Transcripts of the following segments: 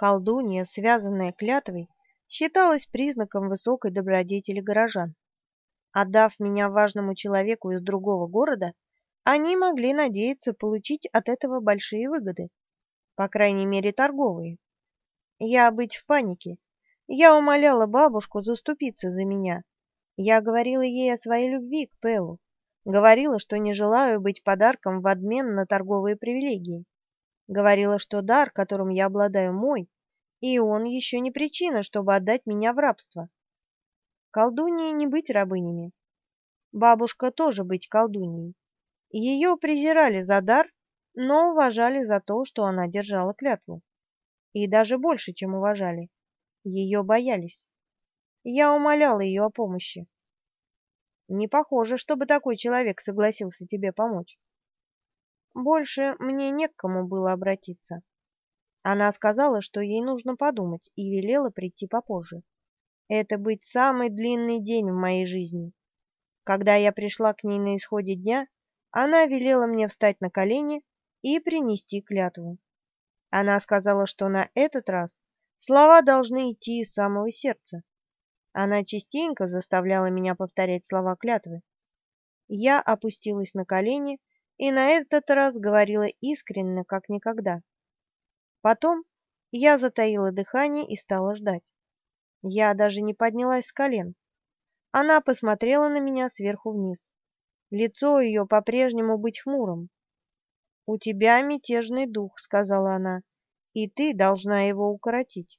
Колдунья, связанная клятвой, считалась признаком высокой добродетели горожан. Отдав меня важному человеку из другого города, они могли надеяться получить от этого большие выгоды, по крайней мере торговые. Я быть в панике. Я умоляла бабушку заступиться за меня. Я говорила ей о своей любви к Пелу. Говорила, что не желаю быть подарком в обмен на торговые привилегии. Говорила, что дар, которым я обладаю, мой, и он еще не причина, чтобы отдать меня в рабство. Колдуньи не быть рабынями. Бабушка тоже быть колдуньей. Ее презирали за дар, но уважали за то, что она держала клятву. И даже больше, чем уважали. Ее боялись. Я умоляла ее о помощи. Не похоже, чтобы такой человек согласился тебе помочь. Больше мне не к кому было обратиться. Она сказала, что ей нужно подумать, и велела прийти попозже. Это быть самый длинный день в моей жизни. Когда я пришла к ней на исходе дня, она велела мне встать на колени и принести клятву. Она сказала, что на этот раз слова должны идти из самого сердца. Она частенько заставляла меня повторять слова клятвы. Я опустилась на колени и на этот раз говорила искренне, как никогда. Потом я затаила дыхание и стала ждать. Я даже не поднялась с колен. Она посмотрела на меня сверху вниз. Лицо ее по-прежнему быть хмурым. «У тебя мятежный дух», — сказала она, — «и ты должна его укоротить».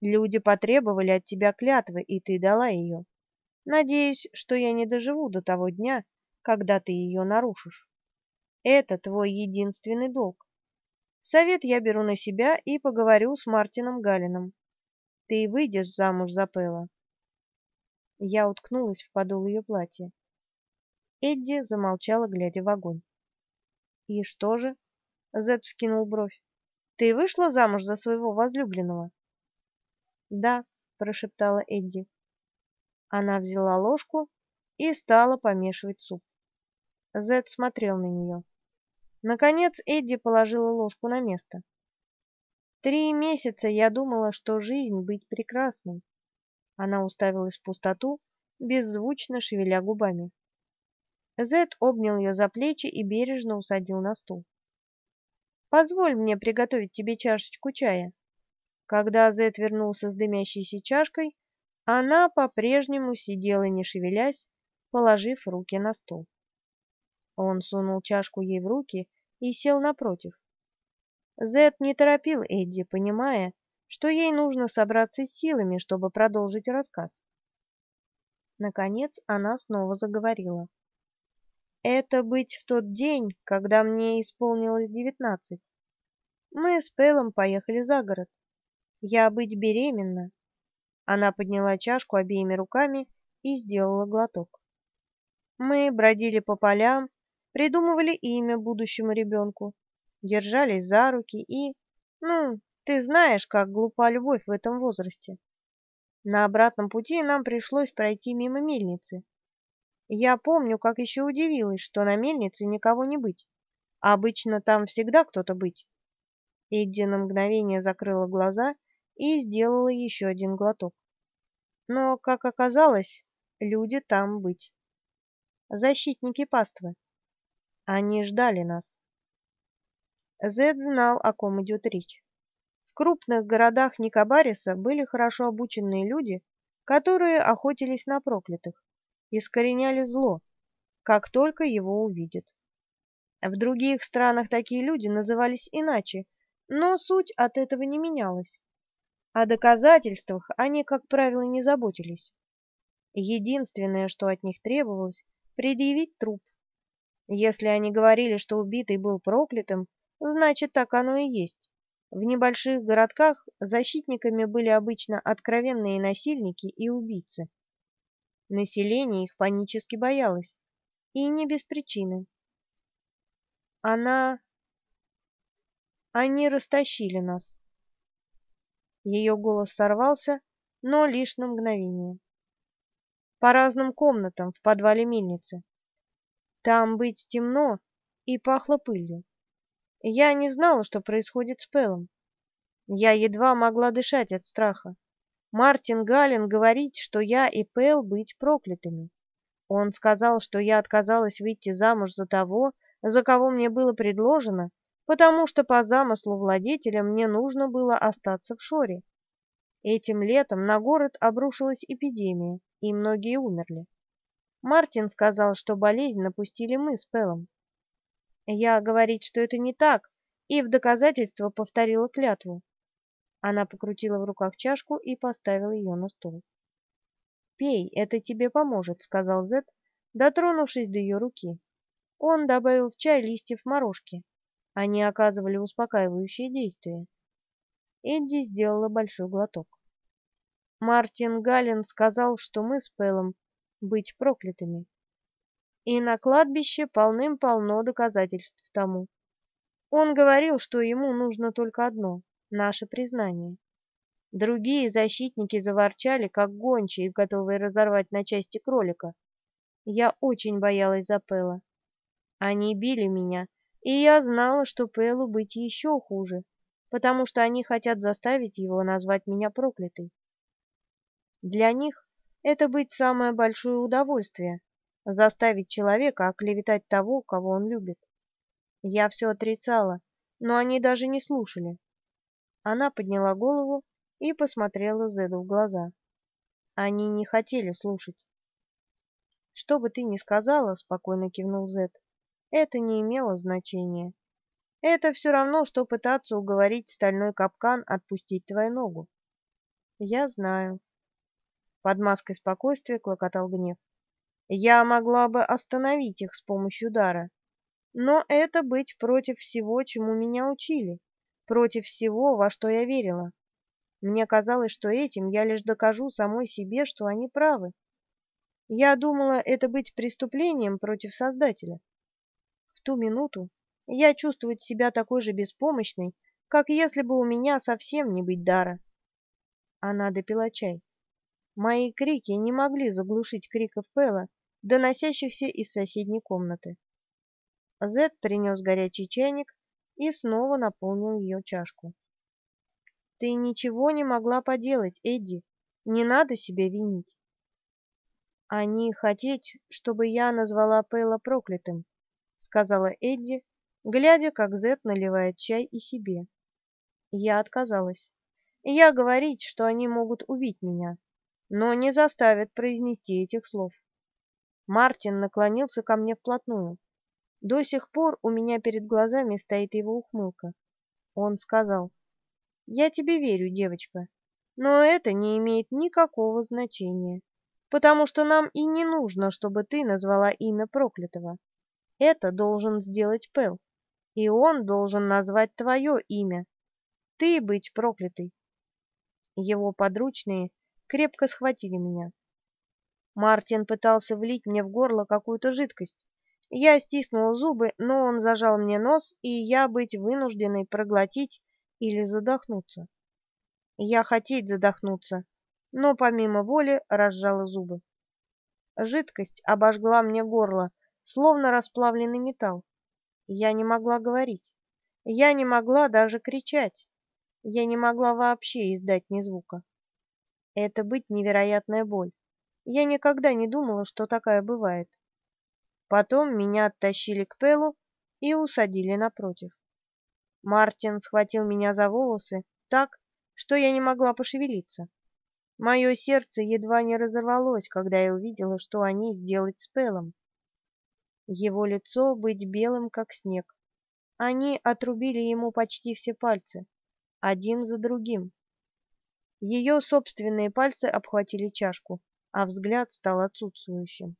Люди потребовали от тебя клятвы, и ты дала ее. Надеюсь, что я не доживу до того дня, когда ты ее нарушишь. Это твой единственный долг. Совет я беру на себя и поговорю с Мартином Галином. Ты выйдешь замуж за Пэла. Я уткнулась в подол ее платья. Эдди замолчала, глядя в огонь. «И что же?» — Зед вскинул бровь. «Ты вышла замуж за своего возлюбленного?» «Да», — прошептала Эдди. Она взяла ложку и стала помешивать суп. Зед смотрел на нее. Наконец Эдди положила ложку на место. «Три месяца я думала, что жизнь быть прекрасной». Она уставилась в пустоту, беззвучно шевеля губами. Зед обнял ее за плечи и бережно усадил на стул. «Позволь мне приготовить тебе чашечку чая». Когда Зет вернулся с дымящейся чашкой, она по-прежнему сидела, не шевелясь, положив руки на стол. Он сунул чашку ей в руки и сел напротив. Зет не торопил Эдди, понимая, что ей нужно собраться с силами, чтобы продолжить рассказ. Наконец она снова заговорила. «Это быть в тот день, когда мне исполнилось девятнадцать. Мы с Пэлом поехали за город. Я быть беременна. Она подняла чашку обеими руками и сделала глоток. Мы бродили по полям, придумывали имя будущему ребенку, держались за руки и... Ну, ты знаешь, как глупа любовь в этом возрасте. На обратном пути нам пришлось пройти мимо мельницы. Я помню, как еще удивилась, что на мельнице никого не быть. Обычно там всегда кто-то быть. Эдди на мгновение закрыла глаза и сделала еще один глоток. Но, как оказалось, люди там быть. Защитники паствы. Они ждали нас. Зед знал, о ком идет речь. В крупных городах Никобариса были хорошо обученные люди, которые охотились на проклятых, искореняли зло, как только его увидят. В других странах такие люди назывались иначе, но суть от этого не менялась. О доказательствах они, как правило, не заботились. Единственное, что от них требовалось, предъявить труп. Если они говорили, что убитый был проклятым, значит, так оно и есть. В небольших городках защитниками были обычно откровенные насильники и убийцы. Население их панически боялось, и не без причины. Она... Они растащили нас. Ее голос сорвался, но лишь на мгновение. По разным комнатам в подвале мельницы. Там быть темно и пахло пылью. Я не знала, что происходит с Пелом. Я едва могла дышать от страха. Мартин Галлен говорит, что я и Пэл быть проклятыми. Он сказал, что я отказалась выйти замуж за того, за кого мне было предложено, потому что по замыслу владетеля мне нужно было остаться в Шоре. Этим летом на город обрушилась эпидемия, и многие умерли. Мартин сказал, что болезнь напустили мы с Пелом. Я говорит, что это не так, и в доказательство повторила клятву. Она покрутила в руках чашку и поставила ее на стол. «Пей, это тебе поможет», — сказал Зет, дотронувшись до ее руки. Он добавил в чай листьев морожки. Они оказывали успокаивающее действие. Эдди сделала большой глоток. Мартин Галлен сказал, что мы с Пэлом быть проклятыми. И на кладбище полным-полно доказательств тому. Он говорил, что ему нужно только одно — наше признание. Другие защитники заворчали, как гончие, готовые разорвать на части кролика. Я очень боялась за Пэла. Они били меня, и я знала, что Пэлу быть еще хуже, потому что они хотят заставить его назвать меня проклятой. Для них это быть самое большое удовольствие — заставить человека оклеветать того, кого он любит. Я все отрицала, но они даже не слушали. Она подняла голову и посмотрела Зеду в глаза. Они не хотели слушать. «Что бы ты ни сказала», — спокойно кивнул Зед, — «это не имело значения. Это все равно, что пытаться уговорить стальной капкан отпустить твою ногу». «Я знаю». Под маской спокойствия клокотал гнев. «Я могла бы остановить их с помощью дара, но это быть против всего, чему меня учили, против всего, во что я верила. Мне казалось, что этим я лишь докажу самой себе, что они правы. Я думала, это быть преступлением против Создателя. В ту минуту я чувствовать себя такой же беспомощной, как если бы у меня совсем не быть дара. Она допила чай. Мои крики не могли заглушить криков Пэла, доносящихся из соседней комнаты. Зед принес горячий чайник и снова наполнил ее чашку. Ты ничего не могла поделать, Эдди. Не надо себя винить. Они хотеть, чтобы я назвала Пейла проклятым, сказала Эдди, глядя, как Зет наливает чай и себе. Я отказалась. Я говорить, что они могут убить меня, но не заставят произнести этих слов. Мартин наклонился ко мне вплотную. До сих пор у меня перед глазами стоит его ухмылка. Он сказал: я тебе верю, девочка, но это не имеет никакого значения, потому что нам и не нужно, чтобы ты назвала имя проклятого. Это должен сделать Пэл, и он должен назвать твое имя. Ты быть проклятой. Его подручные крепко схватили меня. Мартин пытался влить мне в горло какую-то жидкость. Я стиснула зубы, но он зажал мне нос, и я быть вынужденной проглотить или задохнуться. Я хотеть задохнуться, но помимо воли разжала зубы. Жидкость обожгла мне горло, словно расплавленный металл. Я не могла говорить. Я не могла даже кричать. Я не могла вообще издать ни звука. Это быть невероятная боль. Я никогда не думала, что такая бывает. Потом меня оттащили к Пелу и усадили напротив. Мартин схватил меня за волосы так, что я не могла пошевелиться. Мое сердце едва не разорвалось, когда я увидела, что они сделать с Пелом. Его лицо быть белым, как снег. Они отрубили ему почти все пальцы, один за другим. Ее собственные пальцы обхватили чашку, а взгляд стал отсутствующим.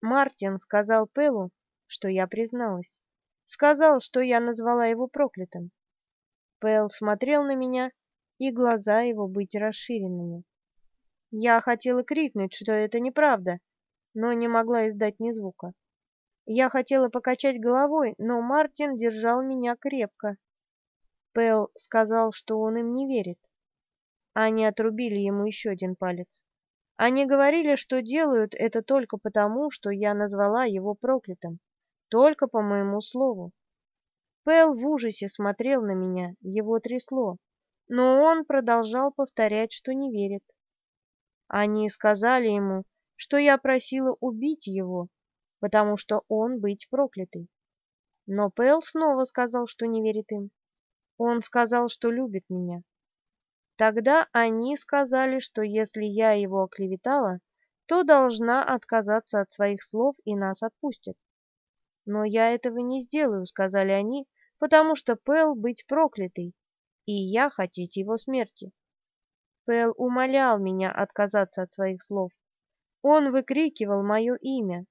Мартин сказал Пелу, что я призналась. Сказал, что я назвала его проклятым. Пэл смотрел на меня, и глаза его быть расширенными. Я хотела крикнуть, что это неправда, но не могла издать ни звука. Я хотела покачать головой, но Мартин держал меня крепко. Пэл сказал, что он им не верит. Они отрубили ему еще один палец. Они говорили, что делают это только потому, что я назвала его проклятым. Только по моему слову. Пэл в ужасе смотрел на меня, его трясло. но он продолжал повторять, что не верит. Они сказали ему, что я просила убить его, потому что он быть проклятый. Но Пэл снова сказал, что не верит им. Он сказал, что любит меня. Тогда они сказали, что если я его оклеветала, то должна отказаться от своих слов и нас отпустят. Но я этого не сделаю, сказали они, потому что Пэл быть проклятый, и я хотеть его смерти. Пэл умолял меня отказаться от своих слов. Он выкрикивал мое имя.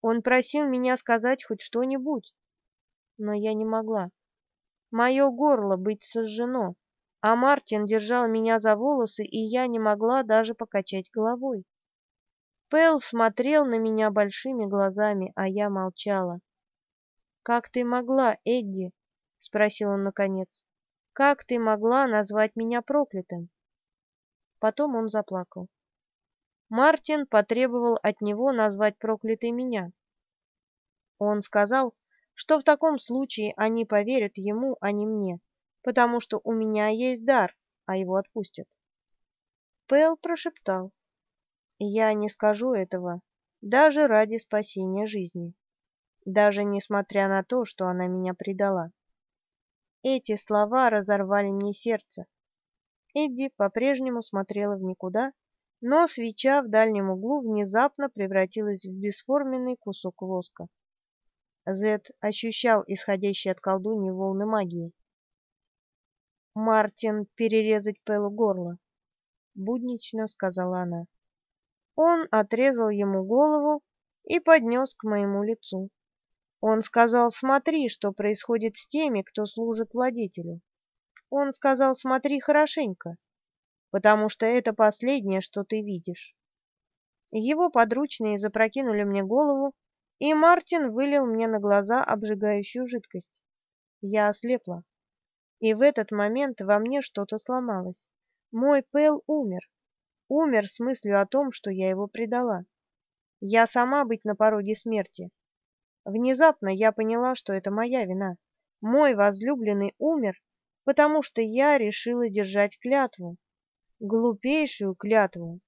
Он просил меня сказать хоть что-нибудь. Но я не могла. Мое горло быть сожжено, а Мартин держал меня за волосы, и я не могла даже покачать головой. Пэл смотрел на меня большими глазами, а я молчала. «Как ты могла, Эдди?» — спросил он наконец. «Как ты могла назвать меня проклятым?» Потом он заплакал. Мартин потребовал от него назвать проклятой меня. Он сказал, что в таком случае они поверят ему, а не мне, потому что у меня есть дар, а его отпустят. Пэл прошептал, «Я не скажу этого, даже ради спасения жизни, даже несмотря на то, что она меня предала». Эти слова разорвали мне сердце. Эдди по-прежнему смотрела в никуда, но свеча в дальнем углу внезапно превратилась в бесформенный кусок воска. Зед ощущал исходящие от колдуньи волны магии. «Мартин, перерезать Пэлу горло», — буднично сказала она. Он отрезал ему голову и поднес к моему лицу. Он сказал, смотри, что происходит с теми, кто служит владетелю. Он сказал, смотри хорошенько, потому что это последнее, что ты видишь. Его подручные запрокинули мне голову, и Мартин вылил мне на глаза обжигающую жидкость. Я ослепла. И в этот момент во мне что-то сломалось. Мой Пэл умер. Умер с мыслью о том, что я его предала. Я сама быть на пороге смерти. Внезапно я поняла, что это моя вина. Мой возлюбленный умер, потому что я решила держать клятву, глупейшую клятву,